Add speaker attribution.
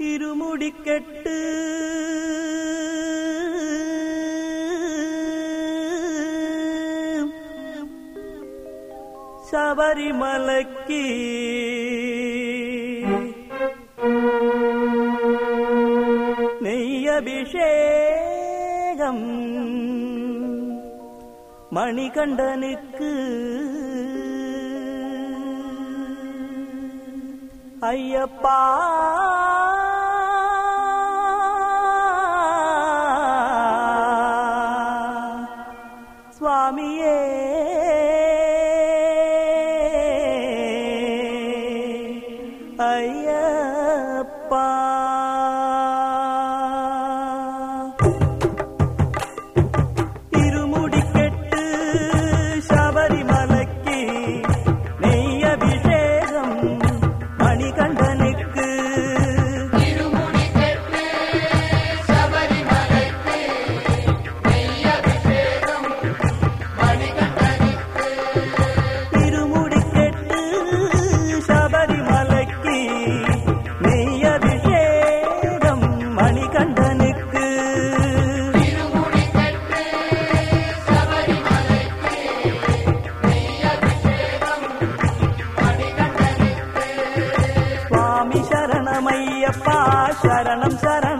Speaker 1: இருமுடிக்கெட்டு. சபரிமலைக்கு நெய்யபிஷேகம் மணிகண்டனுக்கு. ஐயப்பா சுவாமியே ஐயப்பா சரணம்
Speaker 2: சரணம்.